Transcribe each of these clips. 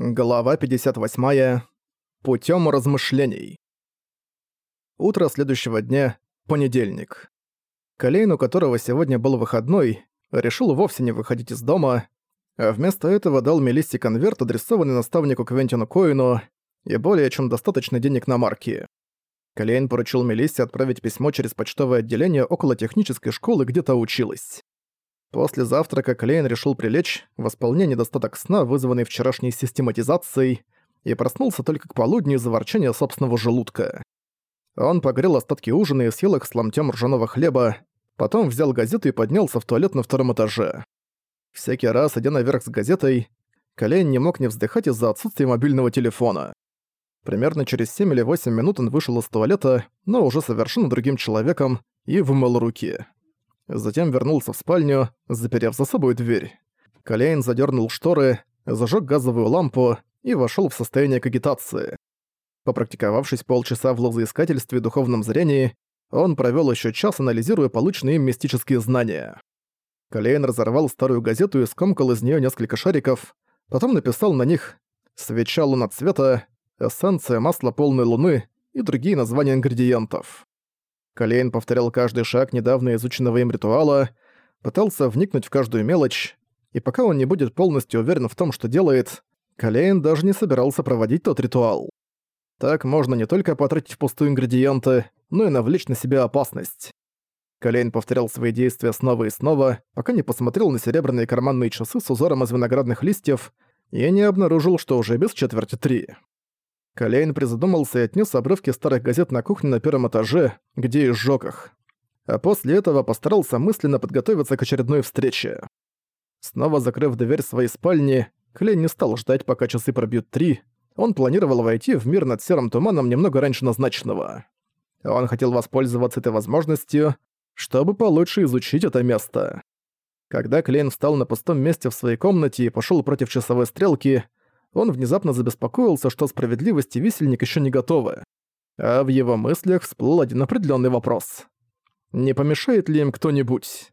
Глава 58. Путём размышлений. Утро следующего дня – понедельник. Колейн, у которого сегодня был выходной, решил вовсе не выходить из дома, а вместо этого дал Мелиссе конверт, адресованный наставнику Квентину Коину, и более чем достаточно денег на марки. Колейн поручил Мелиссе отправить письмо через почтовое отделение около технической школы, где то училась. После завтрака Клейн решил прилечь, восполняя недостаток сна, вызванный вчерашней систематизацией, и проснулся только к полудню из-за ворчания собственного желудка. Он погрел остатки ужина и съел их с ломтем ржаного хлеба, потом взял газету и поднялся в туалет на втором этаже. Всякий раз, идя наверх с газетой, Колейн не мог не вздыхать из-за отсутствия мобильного телефона. Примерно через 7 или 8 минут он вышел из туалета, но уже совершенно другим человеком, и вымыл руки. Затем вернулся в спальню, заперев за собой дверь. Калейн задернул шторы, зажег газовую лампу и вошел в состояние кагитации. Попрактиковавшись полчаса в лозоискательстве и духовном зрении, он провел еще час, анализируя полученные им мистические знания. Калейн разорвал старую газету и скомкал из нее несколько шариков, потом написал на них «Свеча луноцвета», «Эссенция масла полной луны» и другие названия ингредиентов. Колейн повторял каждый шаг недавно изученного им ритуала, пытался вникнуть в каждую мелочь, и пока он не будет полностью уверен в том, что делает, Колейн даже не собирался проводить тот ритуал. Так можно не только потратить впустую ингредиенты, но и навлечь на себя опасность. Колейн повторял свои действия снова и снова, пока не посмотрел на серебряные карманные часы с узором из виноградных листьев и не обнаружил, что уже без четверти три. Калейн призадумался и отнес обрывки старых газет на кухню на первом этаже, где и сжёг их. А после этого постарался мысленно подготовиться к очередной встрече. Снова закрыв дверь своей спальни, Клейн не стал ждать, пока часы пробьют три. Он планировал войти в мир над серым туманом немного раньше назначенного. Он хотел воспользоваться этой возможностью, чтобы получше изучить это место. Когда Клейн встал на пустом месте в своей комнате и пошёл против часовой стрелки, он внезапно забеспокоился, что справедливость и висельник еще не готовы. А в его мыслях всплыл один определенный вопрос. Не помешает ли им кто-нибудь?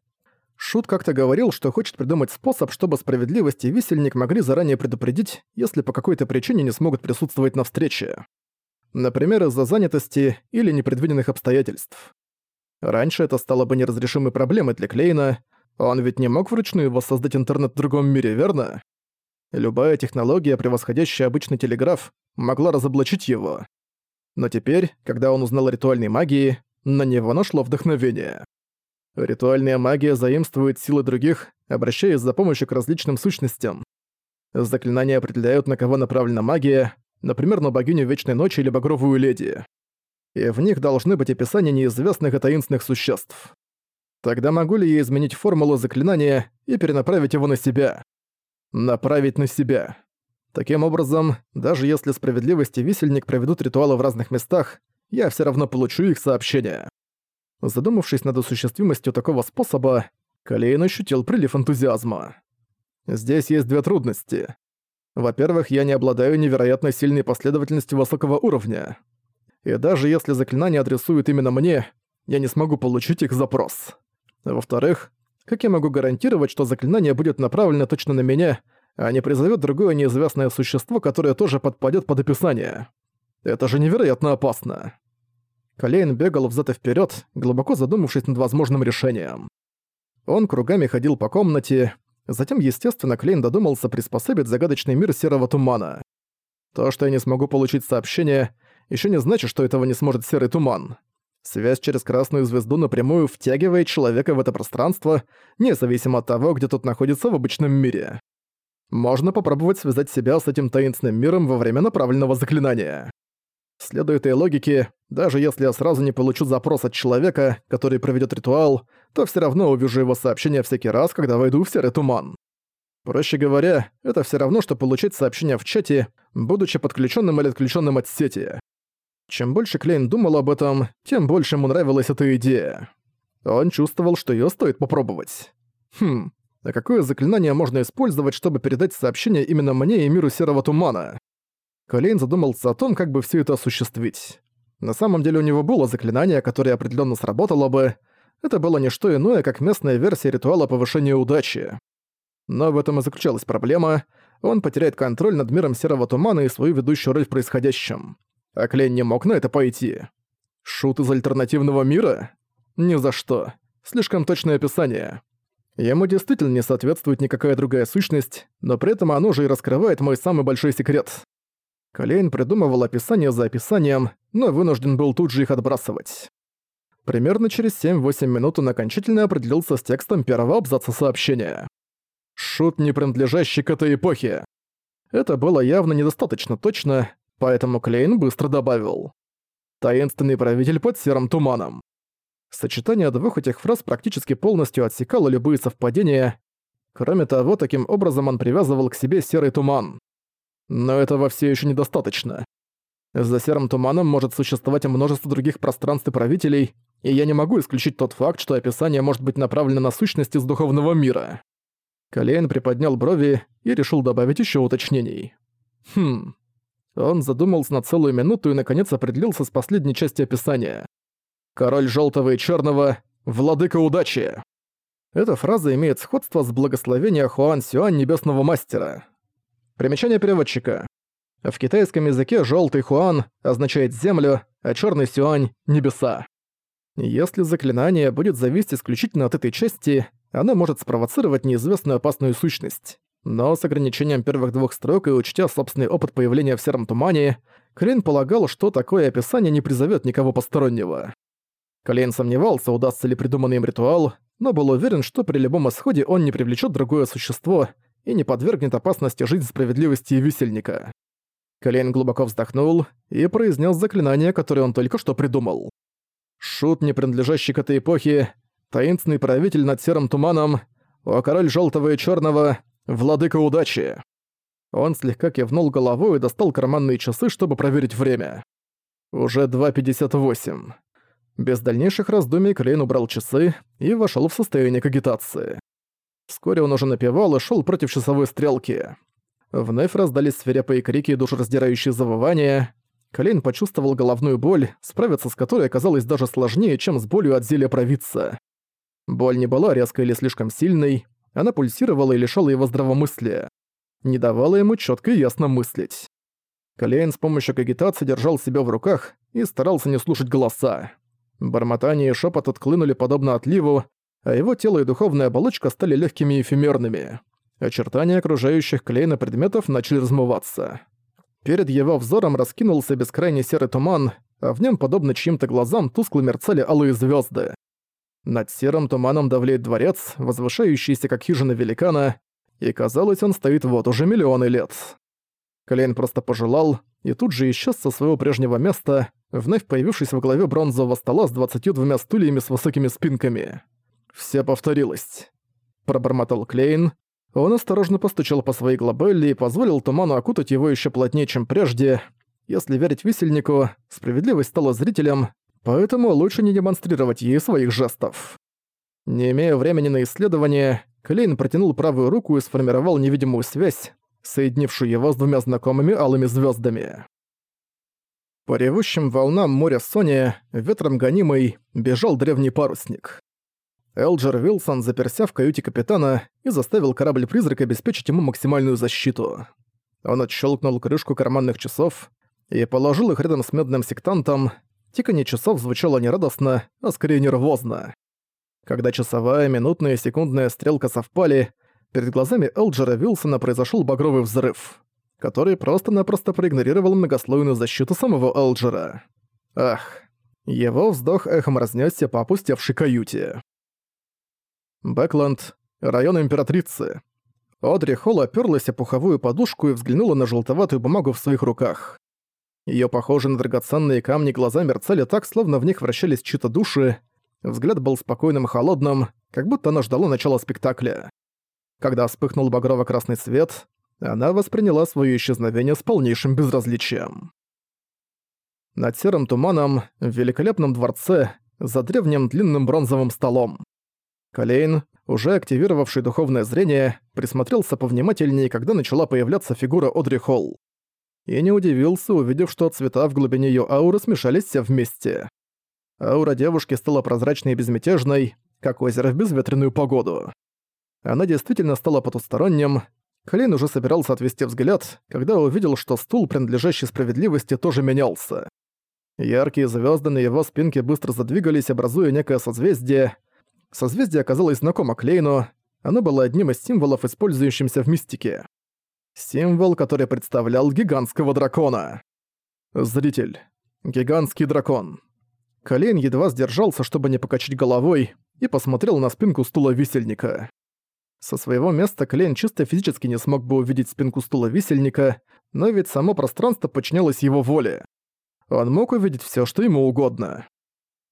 Шут как-то говорил, что хочет придумать способ, чтобы справедливость и висельник могли заранее предупредить, если по какой-то причине не смогут присутствовать на встрече. Например, из-за занятости или непредвиденных обстоятельств. Раньше это стало бы неразрешимой проблемой для Клейна, он ведь не мог вручную воссоздать интернет в другом мире, верно? Любая технология, превосходящая обычный телеграф, могла разоблачить его. Но теперь, когда он узнал о ритуальной магии, на него нашло вдохновение. Ритуальная магия заимствует силы других, обращаясь за помощью к различным сущностям. Заклинания определяют, на кого направлена магия, например, на богиню Вечной Ночи или Багровую Леди. И в них должны быть описания неизвестных и таинственных существ. Тогда могу ли я изменить формулу заклинания и перенаправить его на себя? Направить на себя. Таким образом, даже если справедливость и висельник проведут ритуалы в разных местах, я все равно получу их сообщения. Задумавшись над осуществимостью такого способа, Калейн ощутил прилив энтузиазма. Здесь есть две трудности. Во-первых, я не обладаю невероятно сильной последовательностью высокого уровня. И даже если заклинания адресуют именно мне, я не смогу получить их запрос. Во-вторых, как я могу гарантировать, что заклинание будет направлено точно на меня, а не призовет другое неизвестное существо, которое тоже подпадет под описание? Это же невероятно опасно. Колейн бегал взад и вперед, глубоко задумавшись над возможным решением. Он кругами ходил по комнате, затем, естественно, Клейн додумался приспособить загадочный мир серого тумана. То, что я не смогу получить сообщение, еще не значит, что этого не сможет серый туман. Связь через красную звезду напрямую втягивает человека в это пространство, независимо от того, где тот находится в обычном мире. Можно попробовать связать себя с этим таинственным миром во время направленного заклинания. Следуя этой логике, даже если я сразу не получу запрос от человека, который проведет ритуал, то все равно увижу его сообщение всякий раз, когда войду в серый туман. Проще говоря, это все равно, что получить сообщение в чате, будучи подключенным или отключенным от сети. Чем больше Клейн думал об этом, тем больше ему нравилась эта идея. Он чувствовал, что её стоит попробовать. Хм, а какое заклинание можно использовать, чтобы передать сообщение именно мне и миру Серого Тумана? Клейн задумался о том, как бы всё это осуществить. На самом деле у него было заклинание, которое определённо сработало бы. Это было не что иное, как местная версия ритуала повышения удачи. Но в этом и заключалась проблема. он потеряет контроль над миром серого тумана и свою ведущую роль в происходящем. А Клейн не мог на это пойти. Шут из альтернативного мира? Ни за что. Слишком точное описание. Ему действительно не соответствует никакая другая сущность, но при этом оно же и раскрывает мой самый большой секрет. Колейн придумывал описание за описанием, но вынужден был тут же их отбрасывать. Примерно через 7-8 минут он окончательно определился с текстом первого абзаца сообщения. «Шут, не принадлежащий к этой эпохе». Это было явно недостаточно точно, поэтому Клейн быстро добавил. «Таинственный правитель под серым туманом». Сочетание двух этих фраз практически полностью отсекало любые совпадения. Кроме того, таким образом он привязывал к себе серый туман. Но этого все еще недостаточно. За серым туманом может существовать множество других пространств и правителей, и я не могу исключить тот факт, что описание может быть направлено на сущности из духовного мира. Калейн приподнял брови и решил добавить еще уточнений. Хм. Он задумался на целую минуту и наконец определился с последней части описания. Король желтого и черного, владыка удачи. Эта фраза имеет сходство с благословением Хуан Сюань Небесного Мастера. Примечание переводчика. В китайском языке желтый Хуан означает землю, а черный Сюань — небеса. Если заклинание будет зависеть исключительно от этой части, оно может спровоцировать неизвестную опасную сущность. Но с ограничением первых двух строк и учтя собственный опыт появления в сером тумане, Крин полагал, что такое описание не призовет никого постороннего. Клейн сомневался, удастся ли придуманный им ритуал, но был уверен, что при любом исходе он не привлечет другое существо и не подвергнет опасности жизнь справедливости и висельника. Клейн глубоко вздохнул и произнес заклинание, которое он только что придумал. Шут, не принадлежащий к этой эпохе, таинственный правитель над серым туманом, о король желтого и черного, владыка удачи. Он слегка кивнул головой и достал карманные часы, чтобы проверить время. Уже 2.58. Без дальнейших раздумий Клейн убрал часы и вошел в состояние кагитации. Вскоре он уже напевал и шел против часовой стрелки. Вновь раздались свирепые крики и душераздирающие завывания. Клейн почувствовал головную боль, справиться с которой оказалось даже сложнее, чем с болью от зелья провидца. Боль не была резкой или слишком сильной, она пульсировала и лишала его здравомыслия. Не давала ему четко и ясно мыслить. Клейн с помощью кагитации держал себя в руках и старался не слушать голоса. Бормотание и шепот отклынули подобно отливу, а его тело и духовная оболочка стали легкими и эфемерными. Очертания окружающих Клейна предметов начали размываться. Перед его взором раскинулся бескрайний серый туман, а в нем, подобно чьим-то глазам, тускло мерцали алые звезды. Над серым туманом давлеет дворец, возвышающийся как хижина великана, и казалось, он стоит вот уже миллионы лет. Клейн просто пожелал, и тут же исчез со своего прежнего места, вновь появившись во главе бронзового стола с двадцатью двумя стульями с высокими спинками. «Все повторилось», — пробормотал Клейн. Он осторожно постучал по своей глобелле и позволил туману окутать его еще плотнее, чем прежде. Если верить висельнику, справедливость стала зрителем, поэтому лучше не демонстрировать ей своих жестов. Не имея времени на исследование, Клейн протянул правую руку и сформировал невидимую связь, соединившую его с двумя знакомыми алыми звездами. По ревущим волнам моря Сони, ветром гонимый, бежал древний парусник. Элджер Вилсон заперся в каюте капитана и заставил корабль-призрак обеспечить ему максимальную защиту. Он отщелкнул крышку карманных часов и положил их рядом с медным сектантом. Тиканье часов звучало не радостно, а скорее нервозно. Когда часовая, минутная и секундная стрелка совпали, перед глазами Элджера Вилсона произошел багровый взрыв который просто-напросто проигнорировал многослойную защиту самого Элджера. Ах, его вздох эхом разнесся по опустевшей каюте. Бэкленд, район Императрицы. Одри Холл оперлась о пуховую подушку и взглянула на желтоватую бумагу в своих руках. Ее похожие на драгоценные камни глаза мерцали так, словно в них вращались чьи-то души. Взгляд был спокойным и холодным, как будто она ждала начала спектакля. Когда вспыхнул багрово-красный свет, она восприняла свое исчезновение с полнейшим безразличием. Над серым туманом, в великолепном дворце, за древним длинным бронзовым столом. Калейн, уже активировавший духовное зрение, присмотрелся повнимательнее, когда начала появляться фигура Одри Холл. И не удивился, увидев, что цвета в глубине ее ауры смешались все вместе. Аура девушки стала прозрачной и безмятежной, как озеро в безветренную погоду. Она действительно стала потусторонним, Клейн уже собирался отвести взгляд, когда увидел, что стул, принадлежащий справедливости, тоже менялся. Яркие звезды на его спинке быстро задвигались, образуя некое созвездие. Созвездие оказалось знакомо Клейну, оно было одним из символов, использующимся в мистике. Символ, который представлял гигантского дракона. Зритель. Гигантский дракон. Колейн едва сдержался, чтобы не покачать головой, и посмотрел на спинку стула висельника. Со своего места Клейн чисто физически не смог бы увидеть спинку стула висельника, но ведь само пространство подчинялось его воле. Он мог увидеть все, что ему угодно.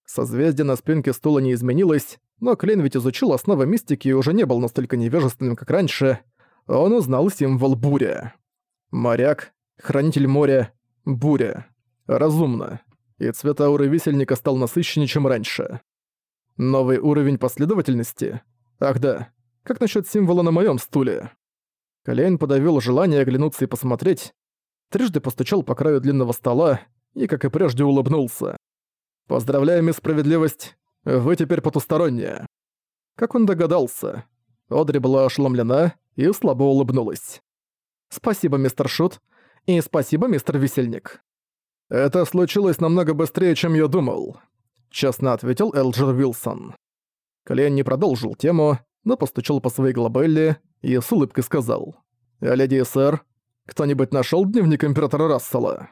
Созвездие на спинке стула не изменилось, но Клейн ведь изучил основы мистики и уже не был настолько невежественным, как раньше. Он узнал символ буря. Моряк, хранитель моря, буря. Разумно. И цвет ауры висельника стал насыщеннее, чем раньше. Новый уровень последовательности? Ах да, как насчет символа на моем стуле? Колейн подавил желание оглянуться и посмотреть, трижды постучал по краю длинного стола и, как и прежде, улыбнулся. «Поздравляю, мисс Справедливость, вы теперь потусторонняя». Как он догадался? Одри была ошеломлена и слабо улыбнулась. «Спасибо, мистер Шут, и спасибо, мистер Весельник». «Это случилось намного быстрее, чем я думал», — честно ответил Элджер Вилсон. Колейн не продолжил тему, но постучал по своей глобелле и с улыбкой сказал. «Леди и сэр, кто-нибудь нашёл дневник Императора Рассела?»